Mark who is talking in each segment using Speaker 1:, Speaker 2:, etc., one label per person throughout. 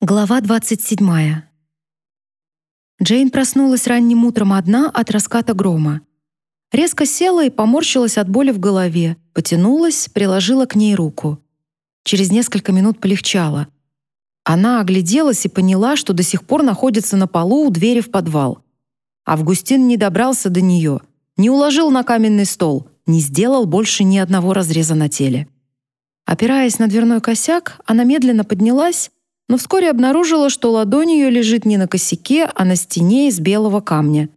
Speaker 1: Глава 27. Джейн проснулась ранним утром одна от раската грома. Резко села и поморщилась от боли в голове, потянулась, приложила к ней руку. Через несколько минут полегчало. Она огляделась и поняла, что до сих пор находится на полу у двери в подвал. Августин не добрался до нее, не уложил на каменный стол, не сделал больше ни одного разреза на теле. Опираясь на дверной косяк, она медленно поднялась но вскоре обнаружила, что ладонь ее лежит не на косяке, а на стене из белого камня.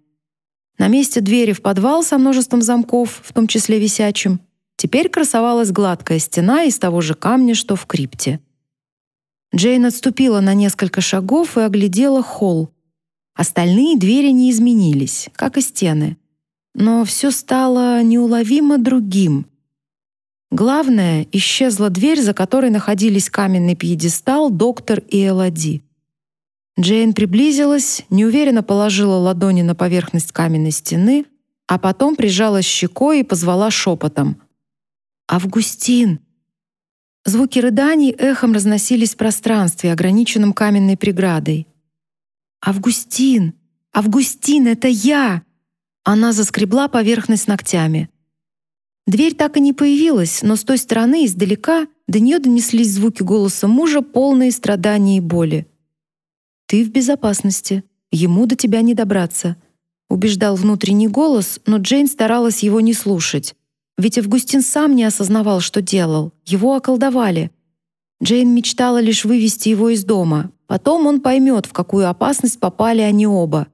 Speaker 1: На месте двери в подвал со множеством замков, в том числе висячим, теперь красовалась гладкая стена из того же камня, что в крипте. Джейн отступила на несколько шагов и оглядела холл. Остальные двери не изменились, как и стены. Но все стало неуловимо другим. Главное, исчезла дверь, за которой находились каменный пьедестал, доктор и Элоди. Джейн приблизилась, неуверенно положила ладони на поверхность каменной стены, а потом прижалась щекой и позвала шепотом. «Августин!» Звуки рыданий эхом разносились в пространстве, ограниченном каменной преградой. «Августин! Августин, это я!» Она заскребла поверхность ногтями. Дверь так и не появилась, но с той стороны, издалека, до нее донеслись звуки голоса мужа, полные страданий и боли. «Ты в безопасности. Ему до тебя не добраться», — убеждал внутренний голос, но Джейн старалась его не слушать. Ведь Августин сам не осознавал, что делал. Его околдовали. Джейн мечтала лишь вывести его из дома. Потом он поймет, в какую опасность попали они оба.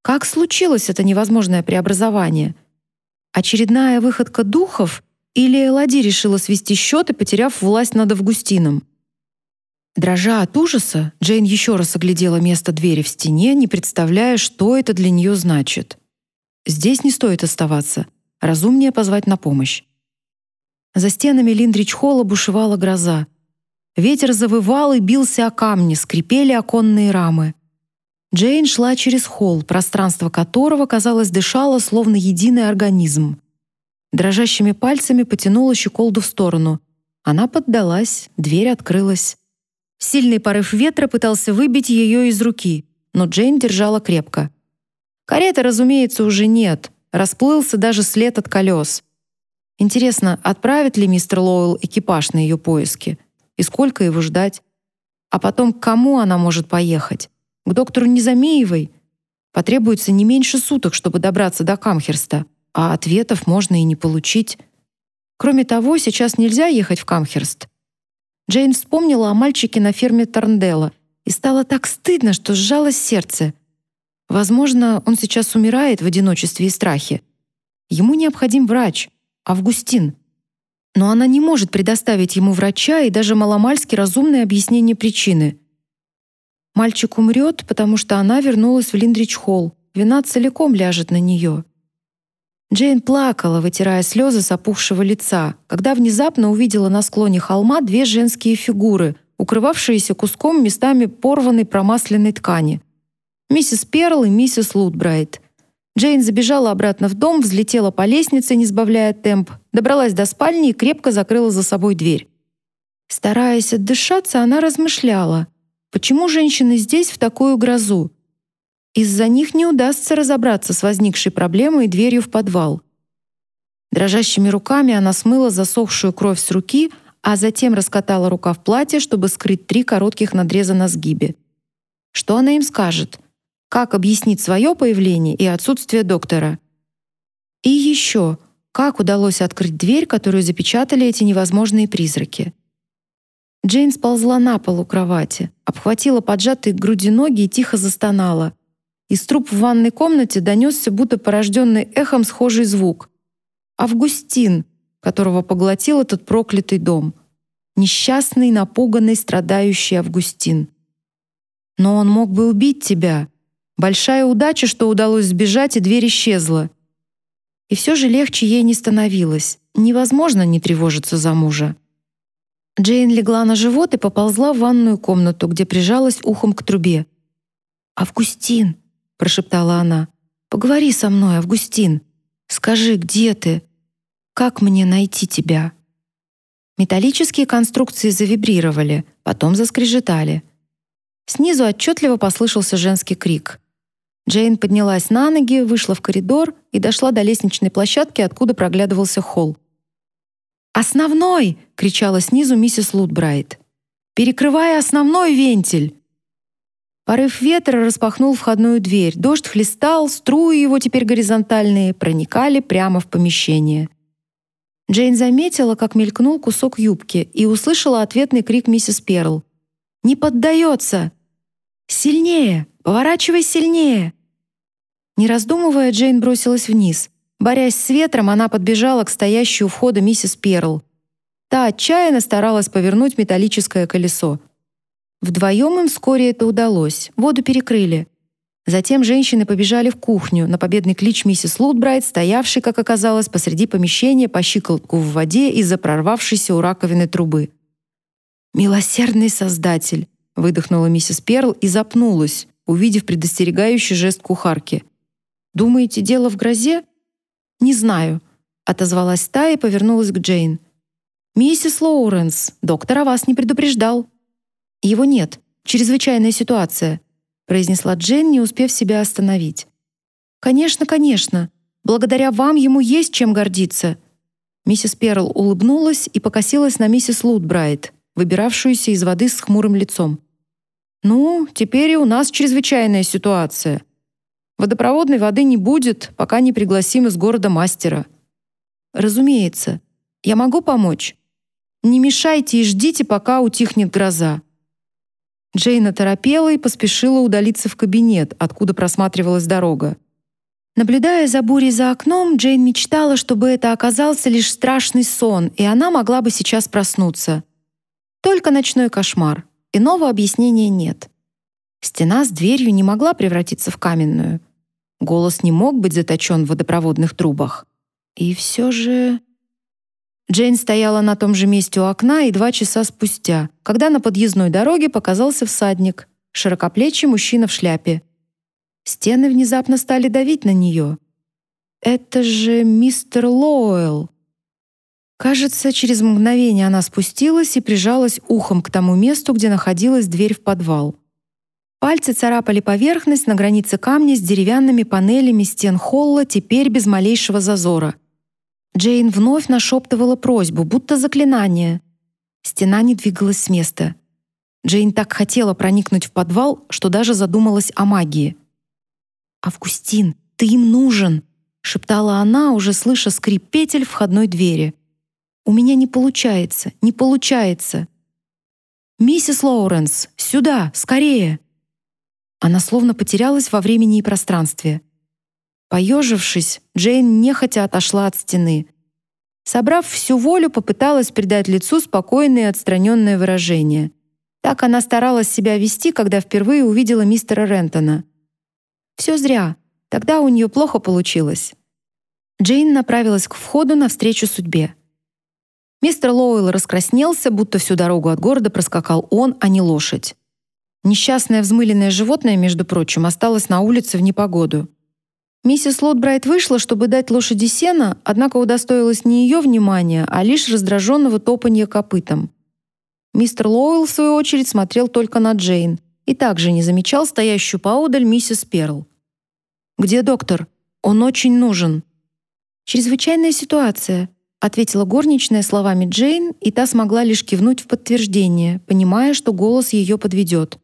Speaker 1: Как случилось это невозможное преобразование — Очередная выходка духов или Элади решила свести счеты, потеряв власть над Августином? Дрожа от ужаса, Джейн еще раз оглядела место двери в стене, не представляя, что это для нее значит. Здесь не стоит оставаться. Разумнее позвать на помощь. За стенами Линдрич-холла бушевала гроза. Ветер завывал и бился о камни, скрипели оконные рамы. Джейн шла через холл, пространство которого, казалось, дышало словно единый организм. Дрожащими пальцами потянула щеколду в сторону. Она поддалась, дверь открылась. Сильный порыв ветра пытался выбить ее из руки, но Джейн держала крепко. Кареты, разумеется, уже нет. Расплылся даже след от колес. Интересно, отправит ли мистер Лоуэлл экипаж на ее поиски? И сколько его ждать? А потом к кому она может поехать? К доктору Незамеевой потребуется не меньше суток, чтобы добраться до Камхерста, а ответов можно и не получить. Кроме того, сейчас нельзя ехать в Камхерст. Джейн вспомнила о мальчике на ферме Торнделла и стало так стыдно, что сжалось сердце. Возможно, он сейчас умирает в одиночестве и страхе. Ему необходим врач, Августин. Но она не может предоставить ему врача и даже маломальски разумное объяснение причины. Мальчик умрет, потому что она вернулась в Линдрич-холл. Вина целиком ляжет на нее. Джейн плакала, вытирая слезы с опухшего лица, когда внезапно увидела на склоне холма две женские фигуры, укрывавшиеся куском местами порванной промасленной ткани. Миссис Перл и миссис Лутбрайт. Джейн забежала обратно в дом, взлетела по лестнице, не сбавляя темп, добралась до спальни и крепко закрыла за собой дверь. Стараясь отдышаться, она размышляла — Почему женщины здесь в такую грозу? Из-за них не удастся разобраться с возникшей проблемой и дверью в подвал. Дрожащими руками она смыла засохшую кровь с руки, а затем раскатала рукав платья, чтобы скрыть три коротких надреза на сгибе. Что она им скажет? Как объяснить свое появление и отсутствие доктора? И еще, как удалось открыть дверь, которую запечатали эти невозможные призраки? Джейн сползла на пол у кровати, обхватила поджатые к груди ноги и тихо застонала. Из труб в ванной комнате донесся, будто порожденный эхом, схожий звук. Августин, которого поглотил этот проклятый дом. Несчастный, напуганный, страдающий Августин. Но он мог бы убить тебя. Большая удача, что удалось сбежать, и дверь исчезла. И все же легче ей не становилось. Невозможно не тревожиться за мужа. Джейн легла на живот и поползла в ванную комнату, где прижалась ухом к трубе. «Августин!» — прошептала она. «Поговори со мной, Августин. Скажи, где ты? Как мне найти тебя?» Металлические конструкции завибрировали, потом заскрежетали. Снизу отчетливо послышался женский крик. Джейн поднялась на ноги, вышла в коридор и дошла до лестничной площадки, откуда проглядывался холл. «Основной!» — кричала снизу миссис Лутбрайт. «Перекрывая основной вентиль!» Порыв ветра распахнул входную дверь. Дождь хлестал, струи его теперь горизонтальные проникали прямо в помещение. Джейн заметила, как мелькнул кусок юбки и услышала ответный крик миссис Перл. «Не поддается!» «Сильнее! Поворачивай сильнее!» Не раздумывая, Джейн бросилась вниз. Борясь с ветром, она подбежала к стоящей у входа миссис Перл. Та отчаянно старалась повернуть металлическое колесо. Вдвоем им вскоре это удалось. Воду перекрыли. Затем женщины побежали в кухню на победный клич миссис Лутбрайт, стоявшей, как оказалось, посреди помещения по щиколотку в воде из-за прорвавшейся у раковины трубы. «Милосердный Создатель!» — выдохнула миссис Перл и запнулась, увидев предостерегающий жест кухарки. «Думаете, дело в грозе?» «Не знаю», — отозвалась та и повернулась к Джейн. «Миссис Лоуренс, доктор о вас не предупреждал». «Его нет. Чрезвычайная ситуация», — произнесла Джейн, не успев себя остановить. «Конечно, конечно. Благодаря вам ему есть чем гордиться». Миссис Перл улыбнулась и покосилась на миссис Лутбрайт, выбиравшуюся из воды с хмурым лицом. «Ну, теперь и у нас чрезвычайная ситуация. Водопроводной воды не будет, пока не пригласим из города мастера». «Разумеется. Я могу помочь?» «Не мешайте и ждите, пока утихнет гроза». Джейна торопела и поспешила удалиться в кабинет, откуда просматривалась дорога. Наблюдая за бурей за окном, Джейн мечтала, чтобы это оказался лишь страшный сон, и она могла бы сейчас проснуться. Только ночной кошмар. Иного объяснения нет. Стена с дверью не могла превратиться в каменную. Голос не мог быть заточен в водопроводных трубах. И все же... Джейн стояла на том же месте у окна и два часа спустя, когда на подъездной дороге показался всадник, широкоплечий мужчина в шляпе. Стены внезапно стали давить на нее. «Это же мистер Лоуэлл!» Кажется, через мгновение она спустилась и прижалась ухом к тому месту, где находилась дверь в подвал. Пальцы царапали поверхность на границе камня с деревянными панелями стен холла, теперь без малейшего зазора — Джейн вновь нашептывала просьбу, будто заклинание. Стена не двигалась с места. Джейн так хотела проникнуть в подвал, что даже задумалась о магии. «Августин, ты им нужен!» — шептала она, уже слыша скрип петель входной двери. «У меня не получается, не получается!» «Миссис Лоуренс, сюда, скорее!» Она словно потерялась во времени и пространстве. Поежившись, Джейн нехотя отошла от стены. Собрав всю волю, попыталась придать лицу спокойное и отстраненное выражение. Так она старалась себя вести, когда впервые увидела мистера Рентона. Все зря. Тогда у нее плохо получилось. Джейн направилась к входу навстречу судьбе. Мистер Лоуэлл раскраснелся, будто всю дорогу от города проскакал он, а не лошадь. Несчастное взмыленное животное, между прочим, осталось на улице в непогоду. Миссис Лотбрайт вышла, чтобы дать лошади сена, однако удостоилась не ее внимания, а лишь раздраженного топанья копытом. Мистер Лоуэлл, в свою очередь, смотрел только на Джейн и также не замечал стоящую поодаль миссис Перл. «Где доктор? Он очень нужен». «Чрезвычайная ситуация», — ответила горничная словами Джейн, и та смогла лишь кивнуть в подтверждение, понимая, что голос ее подведет.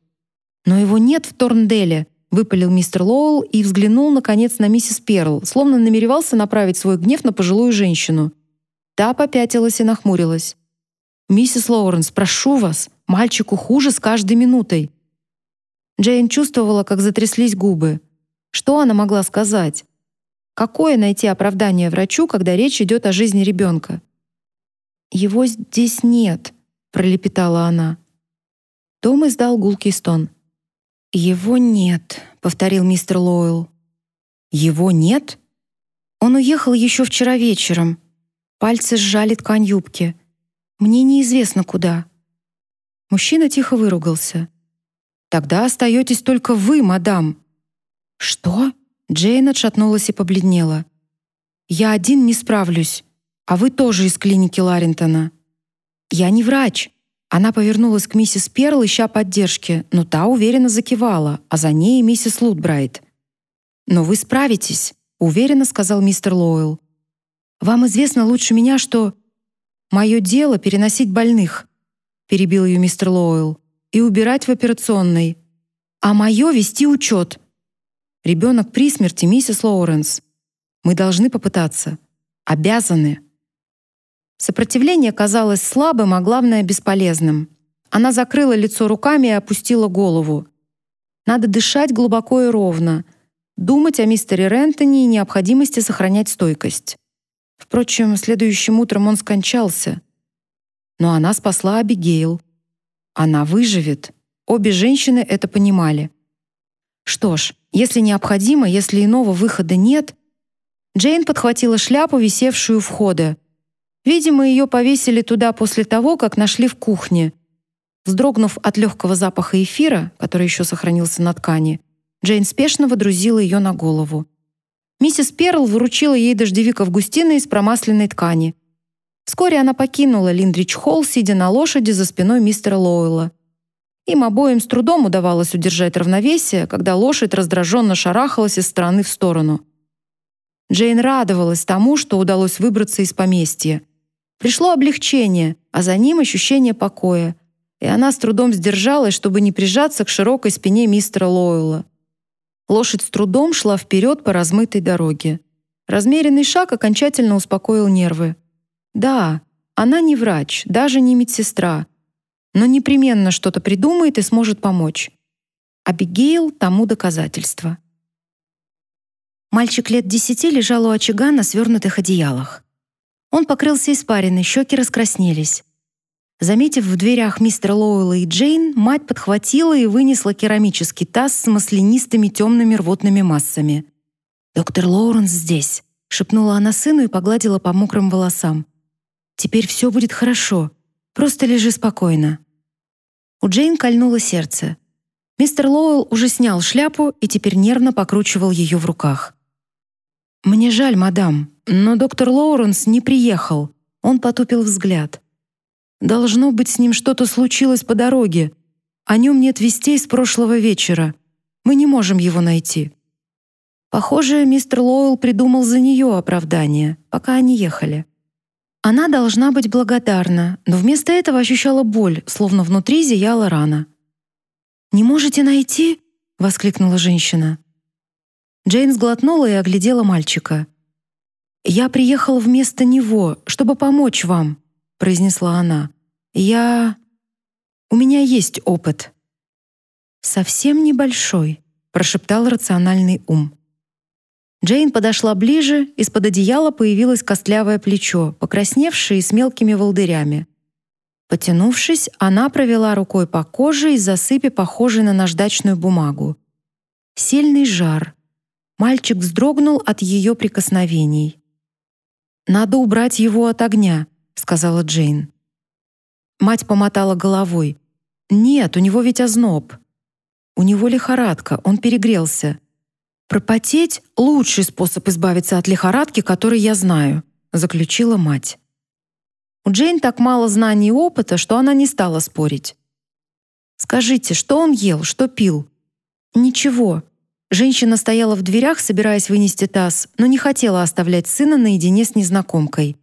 Speaker 1: «Но его нет в Торнделе», выпалил мистер Лоуэлл и взглянул наконец на миссис Перл, словно намеревался направить свой гнев на пожилую женщину. Та попятилась и нахмурилась. Миссис Лоуренс, прошу вас, мальчику хуже с каждой минутой. Джейн чувствовала, как затряслись губы. Что она могла сказать? Какое найти оправдание врачу, когда речь идет о жизни ребенка? Его здесь нет, пролепетала она. Том издал гулкий стон. «Его нет», — повторил мистер Лойл. «Его нет?» Он уехал еще вчера вечером. Пальцы сжали ткань юбки. Мне неизвестно куда. Мужчина тихо выругался. Тогда остаетесь только вы, мадам. Что? Джейн отшатнулась и побледнела. Я один не справлюсь, а вы тоже из клиники Ларинтона. Я не врач. Она повернулась к миссис Перл, ища поддержки, но та уверенно закивала, а за ней миссис Лутбрайт. «Но вы справитесь», — уверенно сказал мистер Лойл. «Вам известно лучше меня, что...» «Мое дело — переносить больных», — перебил ее мистер Лойл, «и убирать в операционной. А мое — вести учет. Ребенок при смерти, миссис Лоуренс. Мы должны попытаться. Обязаны». Сопротивление казалось слабым, а главное — бесполезным. Она закрыла лицо руками и опустила голову. Надо дышать глубоко и ровно, думать о мистере Рентоне и необходимости сохранять стойкость. Впрочем, следующим утром он скончался. Но она спасла Абигейл. Она выживет. Обе женщины это понимали. Что ж, если необходимо, если иного выхода нет... Джейн подхватила шляпу, висевшую у входа, Видимо, ее повесили туда после того, как нашли в кухне. Вздрогнув от легкого запаха эфира, который еще сохранился на ткани, Джейн спешно водрузила ее на голову. Миссис Перл вручила ей дождевик Августина из промасленной ткани. Вскоре она покинула Линдрич-холл, сидя на лошади за спиной мистера Лоуэлла. Им обоим с трудом удавалось удержать равновесие, когда лошадь раздраженно шарахалась из стороны в сторону. Джейн радовалась тому, что удалось выбраться из поместья. Пришло облегчение, а за ним ощущение покоя, и она с трудом сдержалась, чтобы не прижаться к широкой спине мистера Лойла. Лошадь с трудом шла вперед по размытой дороге. Размеренный шаг окончательно успокоил нервы. Да, она не врач, даже не медсестра, но непременно что-то придумает и сможет помочь. Абигейл тому доказательство. Мальчик лет десяти лежал у очага на свернутых одеялах. Он покрылся испариной, щеки раскраснелись. Заметив в дверях мистера Лоуэлла и Джейн, мать подхватила и вынесла керамический таз с маслянистыми темными рвотными массами. «Доктор Лоуренс здесь», — шепнула она сыну и погладила по мокрым волосам. «Теперь все будет хорошо. Просто лежи спокойно». У Джейн кольнуло сердце. Мистер Лоуэлл уже снял шляпу и теперь нервно покручивал ее в руках. «Мне жаль, мадам, но доктор Лоуренс не приехал. Он потупил взгляд. Должно быть, с ним что-то случилось по дороге. О нем нет вестей с прошлого вечера. Мы не можем его найти. Похоже, мистер Лоуэлл придумал за нее оправдание, пока они ехали. Она должна быть благодарна, но вместо этого ощущала боль, словно внутри зияла рана. «Не можете найти?» — воскликнула женщина. Джейн сглотнула и оглядела мальчика. «Я приехала вместо него, чтобы помочь вам», — произнесла она. «Я... У меня есть опыт». «Совсем небольшой», — прошептал рациональный ум. Джейн подошла ближе, из-под одеяла появилось костлявое плечо, покрасневшее и с мелкими волдырями. Потянувшись, она провела рукой по коже и засыпи, похожей на наждачную бумагу. Сильный жар. Мальчик вздрогнул от ее прикосновений. «Надо убрать его от огня», — сказала Джейн. Мать помотала головой. «Нет, у него ведь озноб. У него лихорадка, он перегрелся. Пропотеть — лучший способ избавиться от лихорадки, который я знаю», — заключила мать. У Джейн так мало знаний и опыта, что она не стала спорить. «Скажите, что он ел, что пил?» «Ничего», Женщина стояла в дверях, собираясь вынести таз, но не хотела оставлять сына наедине с незнакомкой.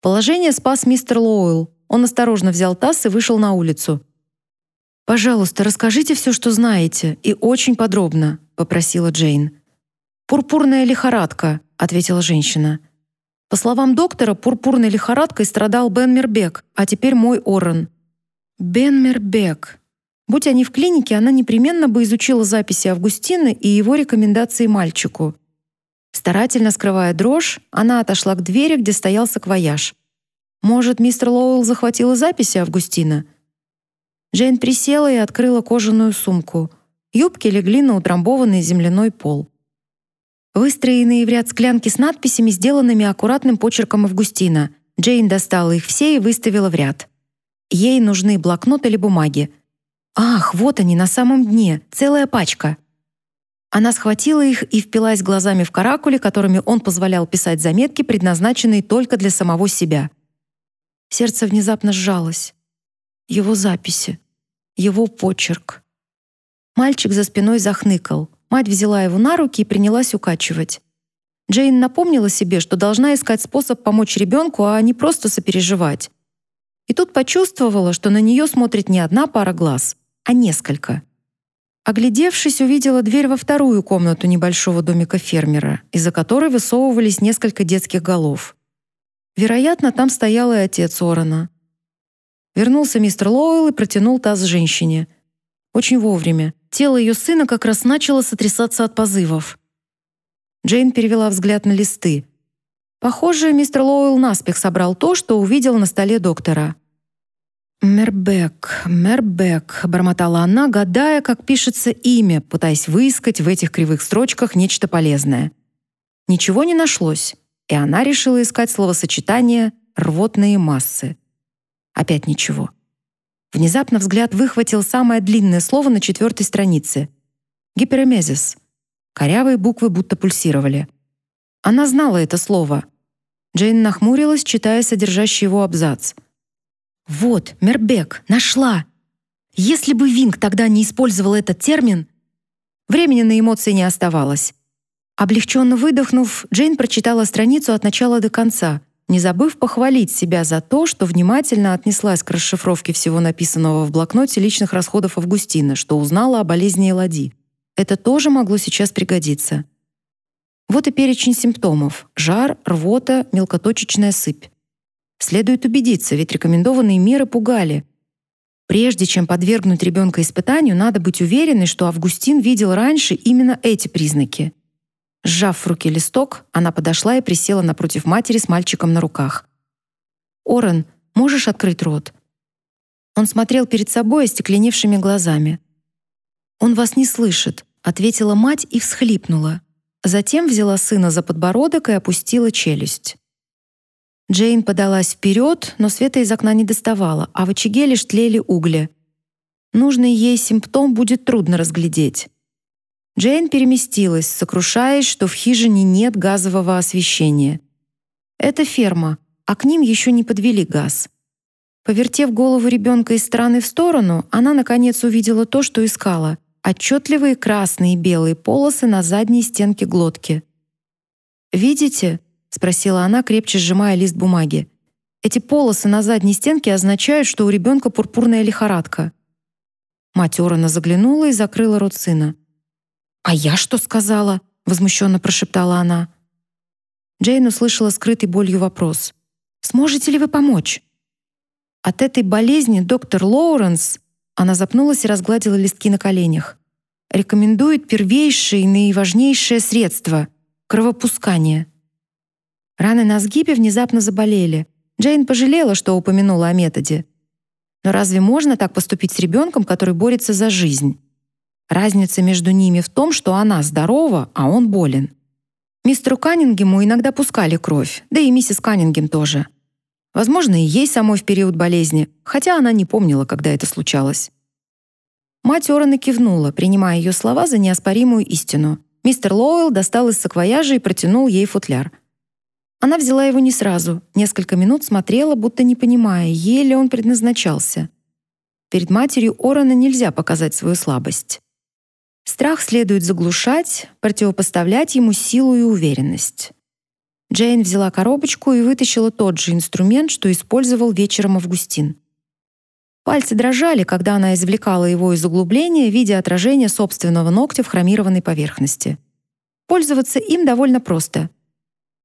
Speaker 1: Положение спас мистер Лоуэлл. Он осторожно взял таз и вышел на улицу. «Пожалуйста, расскажите все, что знаете, и очень подробно», — попросила Джейн. «Пурпурная лихорадка», — ответила женщина. По словам доктора, пурпурной лихорадкой страдал Бен Мербек, а теперь мой Орен. Бен Мербек. Будь они в клинике, она непременно бы изучила записи Августины и его рекомендации мальчику. Старательно скрывая дрожь, она отошла к двери, где стоял саквояж. Может, мистер Лоуэлл захватил записи Августина? Джейн присела и открыла кожаную сумку. Юбки легли на утрамбованный земляной пол. Выстроенные в ряд склянки с надписями, сделанными аккуратным почерком Августина. Джейн достала их все и выставила в ряд. Ей нужны блокнот или бумаги. Ах, вот они на самом дне, целая пачка. Она схватила их и впилась глазами в каракули, которыми он позволял писать заметки, предназначенные только для самого себя. Сердце внезапно сжалось. его записи, его почерк. Мальчик за спиной захныкал. Мать взяла его на руки и принялась укачивать. Джейн напомнила себе, что должна искать способ помочь ребенку, а не просто сопереживать. И тут почувствовала, что на нее смотрит не одна пара глаз, а несколько. Оглядевшись, увидела дверь во вторую комнату небольшого домика фермера, из-за которой высовывались несколько детских голов. Вероятно, там стоял и отец Орона. Вернулся мистер Лоуэлл и протянул таз женщине. Очень вовремя. Тело ее сына как раз начало сотрясаться от позывов. Джейн перевела взгляд на листы. Похоже, мистер Лоуэлл наспех собрал то, что увидел на столе доктора. «Мербек, Мербек», — бормотала она, гадая, как пишется имя, пытаясь выискать в этих кривых строчках нечто полезное. Ничего не нашлось, и она решила искать словосочетание «рвотные массы». Опять ничего. Внезапно взгляд выхватил самое длинное слово на четвертой странице — гиперемезис. Корявые буквы будто пульсировали. Она знала это слово. Джейн нахмурилась, читая содержащий его абзац. «Вот, Мербек, нашла! Если бы Винг тогда не использовал этот термин...» Времени на эмоции не оставалось. Облегченно выдохнув, Джейн прочитала страницу от начала до конца, не забыв похвалить себя за то, что внимательно отнеслась к расшифровке всего написанного в блокноте личных расходов Августина, что узнала о болезни Элади. Это тоже могло сейчас пригодиться. Вот и перечень симптомов: жар, рвота, мелкоточечная сыпь. Следует убедиться, ведь рекомендованные меры пугали. Прежде чем подвергнуть ребенка испытанию, надо быть уверенной, что Августин видел раньше именно эти признаки. Сжав в руке листок, она подошла и присела напротив матери с мальчиком на руках. «Орен, можешь открыть рот?» Он смотрел перед собой остекленевшими глазами. «Он вас не слышит», — ответила мать и всхлипнула. Затем взяла сына за подбородок и опустила челюсть. Джейн подалась вперед, но света из окна не доставала, а в очаге лишь тлели угли. Нужный ей симптом будет трудно разглядеть. Джейн переместилась, сокрушаясь, что в хижине нет газового освещения. Это ферма, а к ним еще не подвели газ. Повертев голову ребенка из стороны в сторону, она наконец увидела то, что искала отчетливые красные и белые полосы на задней стенке глотки. «Видите?» — спросила она, крепче сжимая лист бумаги. «Эти полосы на задней стенке означают, что у ребенка пурпурная лихорадка». Мать Орена заглянула и закрыла рот сына. «А я что сказала?» — возмущенно прошептала она. Джейн услышала скрытый болью вопрос. «Сможете ли вы помочь?» От этой болезни доктор Лоуренс она запнулась и разгладила листки на коленях. Рекомендует первейшее и наиважнейшее средство — кровопускание. Раны на сгибе внезапно заболели. Джейн пожалела, что упомянула о методе. Но разве можно так поступить с ребенком, который борется за жизнь? Разница между ними в том, что она здорова, а он болен. Мистеру Каннингему иногда пускали кровь, да и миссис Каннингем тоже. Возможно, и ей самой в период болезни, хотя она не помнила, когда это случалось. Мать Орена кивнула, принимая ее слова за неоспоримую истину. Мистер Лоуэлл достал из саквояжа и протянул ей футляр. Она взяла его не сразу, несколько минут смотрела, будто не понимая, ей ли он предназначался. Перед матерью Орена нельзя показать свою слабость. Страх следует заглушать, противопоставлять ему силу и уверенность. Джейн взяла коробочку и вытащила тот же инструмент, что использовал вечером Августин. Пальцы дрожали, когда она извлекала его из углубления, видя отражение собственного ногтя в хромированной поверхности. Пользоваться им довольно просто.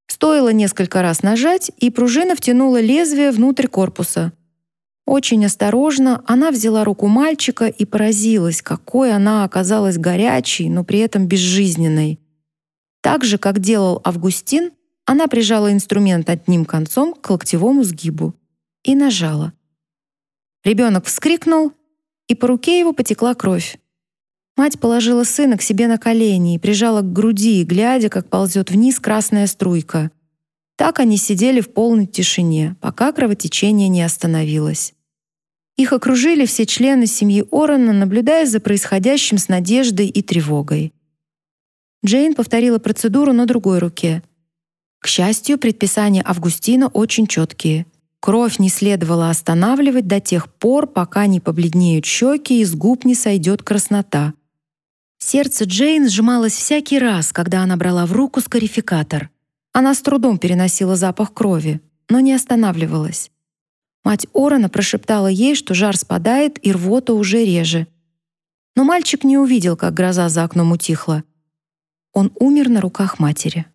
Speaker 1: Стоило несколько раз нажать, и пружина втянула лезвие внутрь корпуса. Очень осторожно она взяла руку мальчика и поразилась, какой она оказалась горячей, но при этом безжизненной. Так же, как делал Августин, она прижала инструмент одним концом к локтевому сгибу и нажала. Ребенок вскрикнул, и по руке его потекла кровь. Мать положила сына к себе на колени и прижала к груди, глядя, как ползет вниз красная струйка. Так они сидели в полной тишине, пока кровотечение не остановилось. Их окружили все члены семьи Орена, наблюдая за происходящим с надеждой и тревогой. Джейн повторила процедуру на другой руке. К счастью, предписания Августина очень четкие. Кровь не следовало останавливать до тех пор, пока не побледнеют щеки и с губ не сойдет краснота. Сердце Джейн сжималось всякий раз, когда она брала в руку скарификатор. Она с трудом переносила запах крови, но не останавливалась. Мать Орона прошептала ей, что жар спадает и рвота уже реже. Но мальчик не увидел, как гроза за окном утихла. Он умер на руках матери.